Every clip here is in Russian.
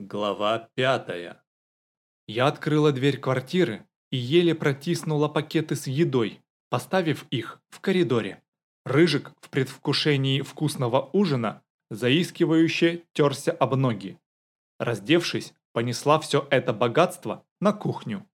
Глава пятая. Я открыла дверь квартиры и еле протиснула пакеты с едой, поставив их в коридоре. Рыжик в предвкушении вкусного ужина заискивающе терся об ноги. Раздевшись, понесла все это богатство на кухню.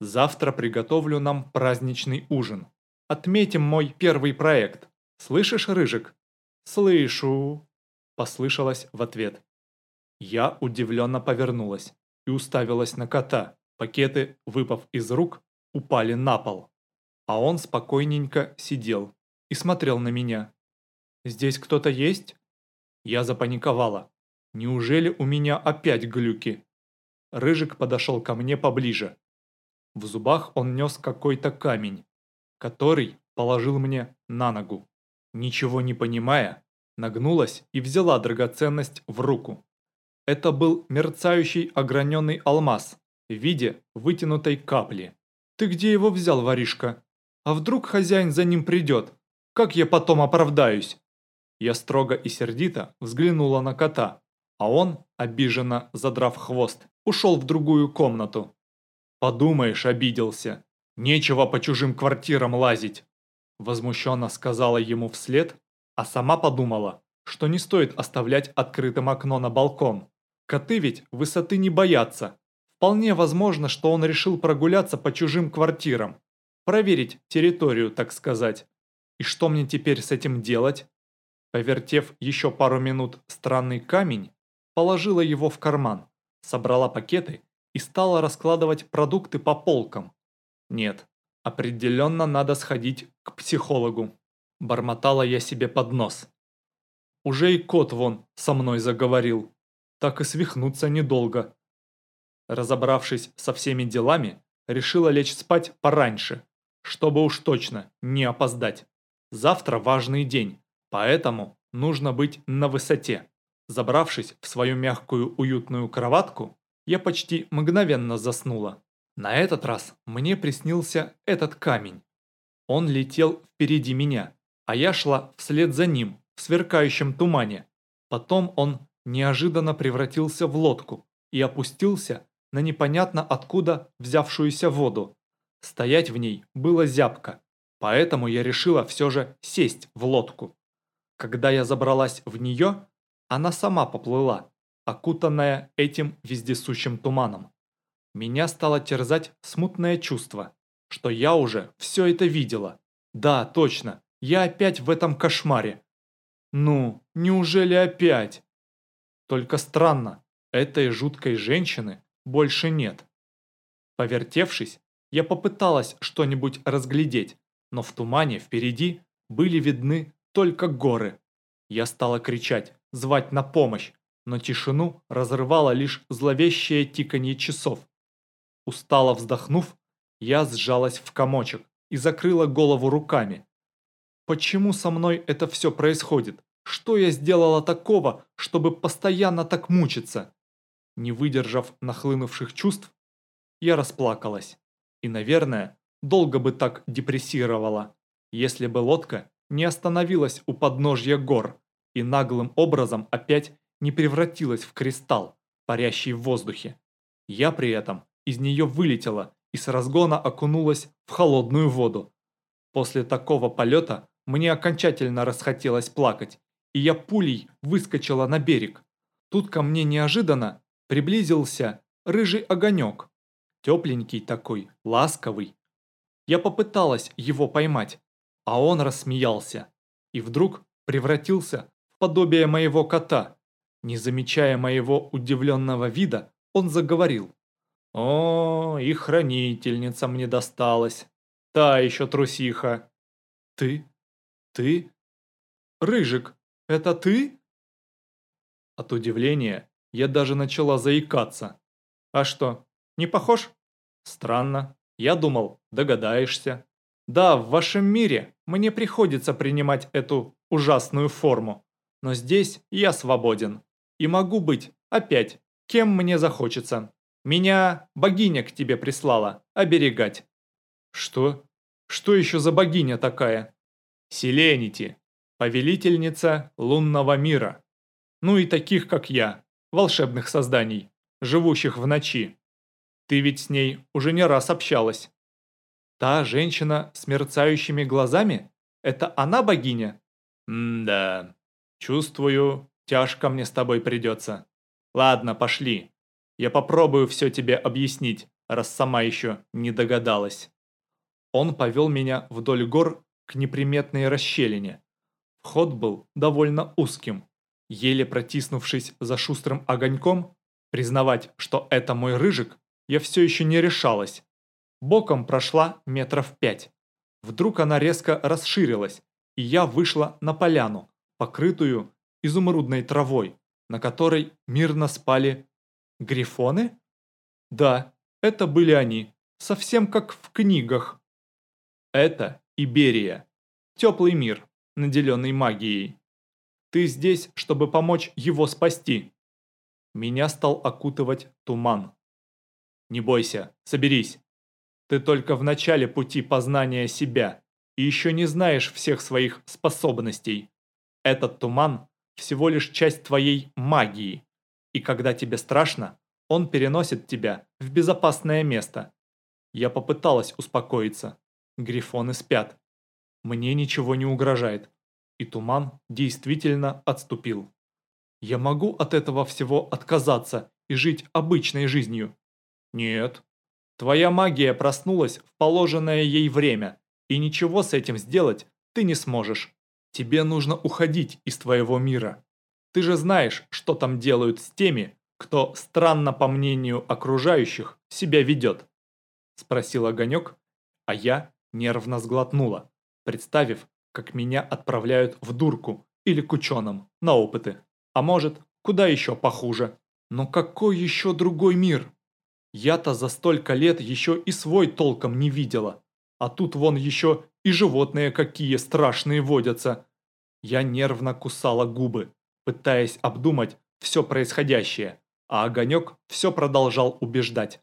Завтра приготовлю нам праздничный ужин. Отметим мой первый проект. Слышишь, Рыжик? Слышу, послышалось в ответ. Я удивленно повернулась и уставилась на кота. Пакеты, выпав из рук, упали на пол. А он спокойненько сидел и смотрел на меня. «Здесь кто-то есть?» Я запаниковала. «Неужели у меня опять глюки?» Рыжик подошел ко мне поближе. В зубах он нес какой-то камень, который положил мне на ногу. Ничего не понимая, нагнулась и взяла драгоценность в руку. Это был мерцающий ограненный алмаз в виде вытянутой капли. «Ты где его взял, воришка? А вдруг хозяин за ним придет? Как я потом оправдаюсь?» Я строго и сердито взглянула на кота, а он, обиженно задрав хвост, ушел в другую комнату. «Подумаешь, обиделся. Нечего по чужим квартирам лазить!» Возмущенно сказала ему вслед, а сама подумала, что не стоит оставлять открытым окно на балкон. Коты ведь высоты не боятся. Вполне возможно, что он решил прогуляться по чужим квартирам. Проверить территорию, так сказать. И что мне теперь с этим делать? Повертев еще пару минут странный камень, положила его в карман, собрала пакеты и стала раскладывать продукты по полкам. Нет, определенно надо сходить к психологу. Бормотала я себе под нос. Уже и кот вон со мной заговорил так и свихнуться недолго. Разобравшись со всеми делами, решила лечь спать пораньше, чтобы уж точно не опоздать. Завтра важный день, поэтому нужно быть на высоте. Забравшись в свою мягкую уютную кроватку, я почти мгновенно заснула. На этот раз мне приснился этот камень. Он летел впереди меня, а я шла вслед за ним в сверкающем тумане. Потом он неожиданно превратился в лодку и опустился на непонятно откуда взявшуюся воду. Стоять в ней было зябко, поэтому я решила все же сесть в лодку. Когда я забралась в нее, она сама поплыла, окутанная этим вездесущим туманом. Меня стало терзать смутное чувство, что я уже все это видела. Да, точно, я опять в этом кошмаре. Ну, неужели опять? Только странно, этой жуткой женщины больше нет. Повертевшись, я попыталась что-нибудь разглядеть, но в тумане впереди были видны только горы. Я стала кричать, звать на помощь, но тишину разрывало лишь зловещее тиканье часов. Устало вздохнув, я сжалась в комочек и закрыла голову руками. Почему со мной это все происходит? Что я сделала такого, чтобы постоянно так мучиться? Не выдержав нахлынувших чувств, я расплакалась. И, наверное, долго бы так депрессировала, если бы лодка не остановилась у подножья гор и наглым образом опять не превратилась в кристалл, парящий в воздухе. Я при этом из нее вылетела и с разгона окунулась в холодную воду. После такого полета мне окончательно расхотелось плакать, и я пулей выскочила на берег. Тут ко мне неожиданно приблизился рыжий огонек. Тепленький такой, ласковый. Я попыталась его поймать, а он рассмеялся. И вдруг превратился в подобие моего кота. Не замечая моего удивленного вида, он заговорил. «О, и хранительница мне досталась. Та еще трусиха». «Ты? Ты? Рыжик, это ты?» От удивления я даже начала заикаться. «А что, не похож?» «Странно. Я думал, догадаешься». «Да, в вашем мире мне приходится принимать эту ужасную форму, но здесь я свободен и могу быть, опять, кем мне захочется. Меня богиня к тебе прислала, оберегать». «Что? Что еще за богиня такая?» «Селенити, повелительница лунного мира. Ну и таких, как я, волшебных созданий, живущих в ночи. Ты ведь с ней уже не раз общалась. Та женщина с мерцающими глазами? Это она богиня? М-да. Чувствую, тяжко мне с тобой придется. Ладно, пошли. Я попробую все тебе объяснить, раз сама еще не догадалась. Он повел меня вдоль гор к неприметной расщелине. Вход был довольно узким. Еле протиснувшись за шустрым огоньком, признавать, что это мой рыжик, я все еще не решалась. Боком прошла метров пять. Вдруг она резко расширилась, и я вышла на поляну, покрытую изумрудной травой, на которой мирно спали грифоны? Да, это были они, совсем как в книгах. Это Иберия, теплый мир, наделенный магией. Ты здесь, чтобы помочь его спасти. Меня стал окутывать туман. Не бойся, соберись. Ты только в начале пути познания себя и еще не знаешь всех своих способностей. Этот туман всего лишь часть твоей магии, и когда тебе страшно, он переносит тебя в безопасное место. Я попыталась успокоиться. Грифоны спят. Мне ничего не угрожает. И туман действительно отступил. Я могу от этого всего отказаться и жить обычной жизнью? Нет. Твоя магия проснулась в положенное ей время, и ничего с этим сделать ты не сможешь. Тебе нужно уходить из твоего мира. Ты же знаешь, что там делают с теми, кто, странно по мнению окружающих, себя ведет?» Спросил Огонек, а я нервно сглотнула, представив, как меня отправляют в дурку или к ученым на опыты. А может, куда еще похуже. Но какой еще другой мир? Я-то за столько лет еще и свой толком не видела. А тут вон еще и животные какие страшные водятся. Я нервно кусала губы, пытаясь обдумать все происходящее, а Огонек все продолжал убеждать.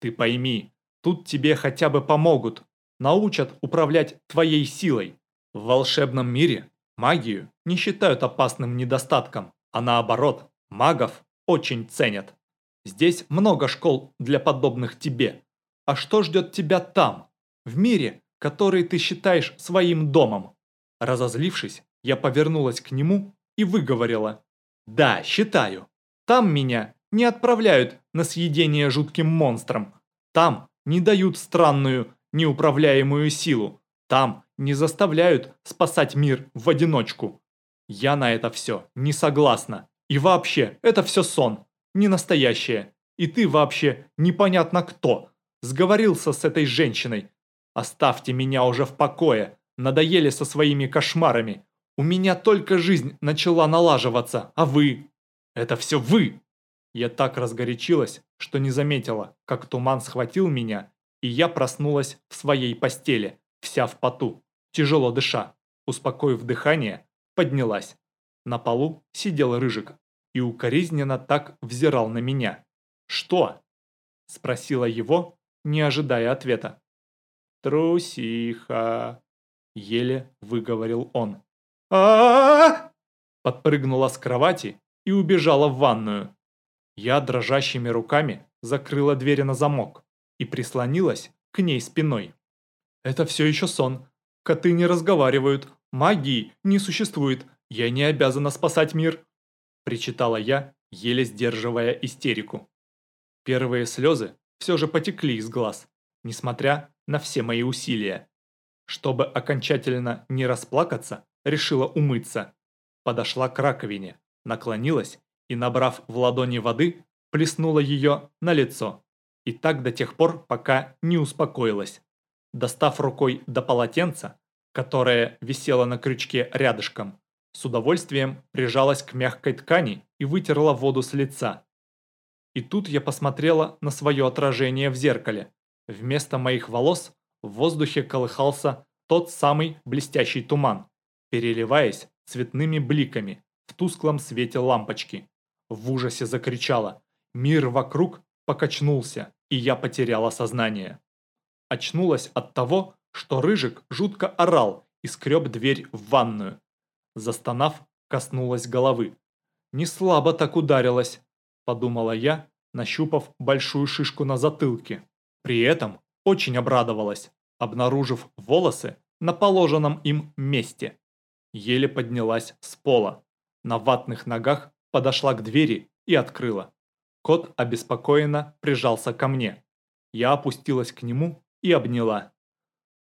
«Ты пойми, тут тебе хотя бы помогут, научат управлять твоей силой. В волшебном мире магию не считают опасным недостатком, а наоборот, магов очень ценят. Здесь много школ для подобных тебе. А что ждет тебя там, в мире, который ты считаешь своим домом?» Разозлившись, я повернулась к нему и выговорила. «Да, считаю. Там меня не отправляют на съедение жутким монстрам. Там не дают странную, неуправляемую силу. Там не заставляют спасать мир в одиночку. Я на это все не согласна. И вообще, это все сон, не настоящее. И ты вообще непонятно кто. Сговорился с этой женщиной. Оставьте меня уже в покое. Надоели со своими кошмарами. У меня только жизнь начала налаживаться, а вы? Это все вы!» Я так разгорячилась, что не заметила, как туман схватил меня, и я проснулась в своей постели, вся в поту, тяжело дыша. Успокоив дыхание, поднялась. На полу сидел Рыжик и укоризненно так взирал на меня. «Что?» – спросила его, не ожидая ответа. «Трусиха!» – еле выговорил он а Подпрыгнула с кровати и убежала в ванную. Я дрожащими руками закрыла дверь на замок и прислонилась к ней спиной. Это все еще сон. Коты не разговаривают, магии не существует, я не обязана спасать мир. Причитала я, еле сдерживая истерику. Первые слезы все же потекли из глаз, несмотря на все мои усилия. Чтобы окончательно не расплакаться, решила умыться. Подошла к раковине, наклонилась и, набрав в ладони воды, плеснула ее на лицо. И так до тех пор, пока не успокоилась. Достав рукой до полотенца, которое висело на крючке рядышком, с удовольствием прижалась к мягкой ткани и вытерла воду с лица. И тут я посмотрела на свое отражение в зеркале. Вместо моих волос в воздухе колыхался тот самый блестящий туман переливаясь цветными бликами в тусклом свете лампочки. В ужасе закричала. Мир вокруг покачнулся, и я потеряла сознание. Очнулась от того, что Рыжик жутко орал и скреб дверь в ванную. Застонав, коснулась головы. «Не слабо так ударилась», – подумала я, нащупав большую шишку на затылке. При этом очень обрадовалась, обнаружив волосы на положенном им месте. Еле поднялась с пола. На ватных ногах подошла к двери и открыла. Кот обеспокоенно прижался ко мне. Я опустилась к нему и обняла.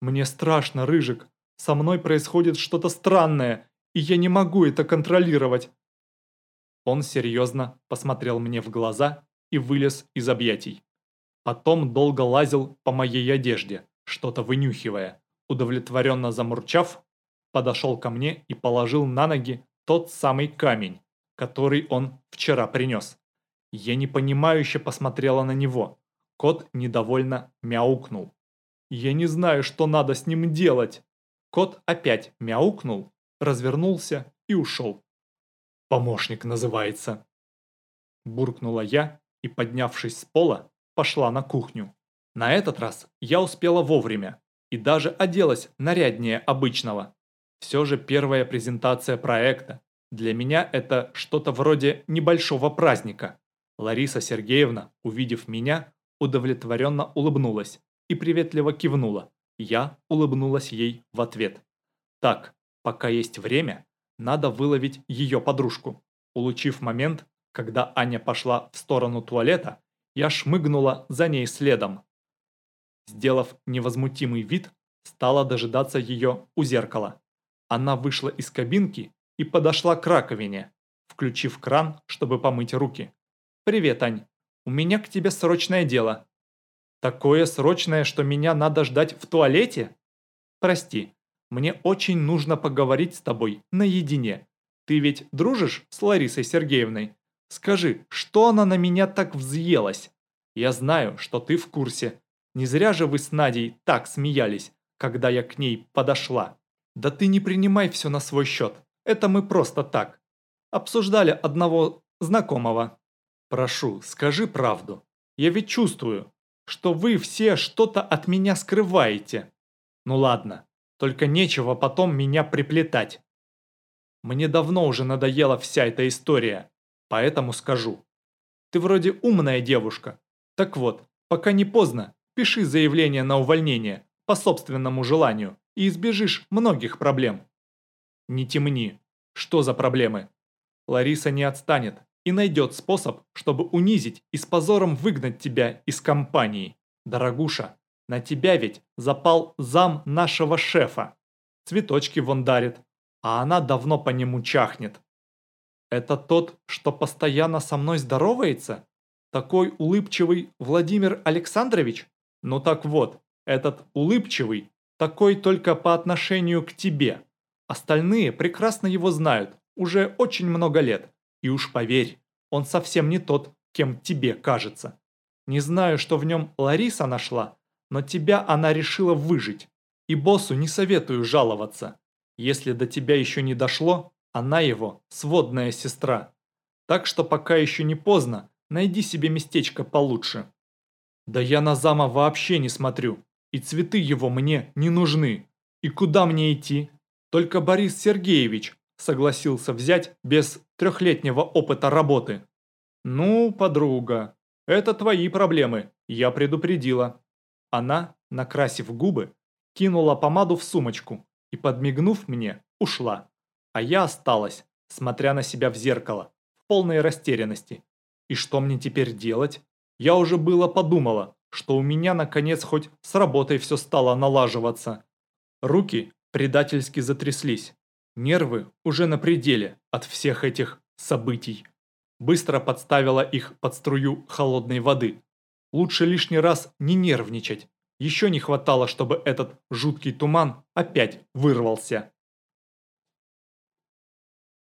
«Мне страшно, Рыжик. Со мной происходит что-то странное, и я не могу это контролировать». Он серьезно посмотрел мне в глаза и вылез из объятий. Потом долго лазил по моей одежде, что-то вынюхивая. Удовлетворенно замурчав, подошел ко мне и положил на ноги тот самый камень, который он вчера принес. Я непонимающе посмотрела на него. Кот недовольно мяукнул. Я не знаю, что надо с ним делать. Кот опять мяукнул, развернулся и ушел. «Помощник называется», – буркнула я и, поднявшись с пола, пошла на кухню. На этот раз я успела вовремя и даже оделась наряднее обычного. Все же первая презентация проекта. Для меня это что-то вроде небольшого праздника. Лариса Сергеевна, увидев меня, удовлетворенно улыбнулась и приветливо кивнула. Я улыбнулась ей в ответ. Так, пока есть время, надо выловить ее подружку. Улучив момент, когда Аня пошла в сторону туалета, я шмыгнула за ней следом. Сделав невозмутимый вид, стала дожидаться ее у зеркала. Она вышла из кабинки и подошла к раковине, включив кран, чтобы помыть руки. «Привет, Ань. У меня к тебе срочное дело». «Такое срочное, что меня надо ждать в туалете?» «Прости, мне очень нужно поговорить с тобой наедине. Ты ведь дружишь с Ларисой Сергеевной? Скажи, что она на меня так взъелась? Я знаю, что ты в курсе. Не зря же вы с Надей так смеялись, когда я к ней подошла. Да ты не принимай все на свой счет. Это мы просто так. Обсуждали одного знакомого. Прошу, скажи правду. Я ведь чувствую, что вы все что-то от меня скрываете. Ну ладно, только нечего потом меня приплетать. Мне давно уже надоела вся эта история, поэтому скажу. Ты вроде умная девушка. Так вот, пока не поздно, пиши заявление на увольнение по собственному желанию и избежишь многих проблем. Не темни. Что за проблемы? Лариса не отстанет и найдет способ, чтобы унизить и с позором выгнать тебя из компании. Дорогуша, на тебя ведь запал зам нашего шефа. Цветочки вон дарит, а она давно по нему чахнет. Это тот, что постоянно со мной здоровается? Такой улыбчивый Владимир Александрович? Ну так вот, этот улыбчивый, такой только по отношению к тебе. Остальные прекрасно его знают, уже очень много лет. И уж поверь, он совсем не тот, кем тебе кажется. Не знаю, что в нем Лариса нашла, но тебя она решила выжить. И боссу не советую жаловаться. Если до тебя еще не дошло, она его сводная сестра. Так что пока еще не поздно, найди себе местечко получше. Да я на зама вообще не смотрю, и цветы его мне не нужны. И куда мне идти? Только Борис Сергеевич согласился взять без трехлетнего опыта работы. Ну, подруга, это твои проблемы, я предупредила. Она, накрасив губы, кинула помаду в сумочку и, подмигнув мне, ушла. А я осталась, смотря на себя в зеркало, в полной растерянности. И что мне теперь делать? Я уже было подумала, что у меня наконец хоть с работой все стало налаживаться. Руки предательски затряслись. Нервы уже на пределе от всех этих событий. Быстро подставила их под струю холодной воды, Лучше лишний раз не нервничать. Еще не хватало, чтобы этот жуткий туман опять вырвался.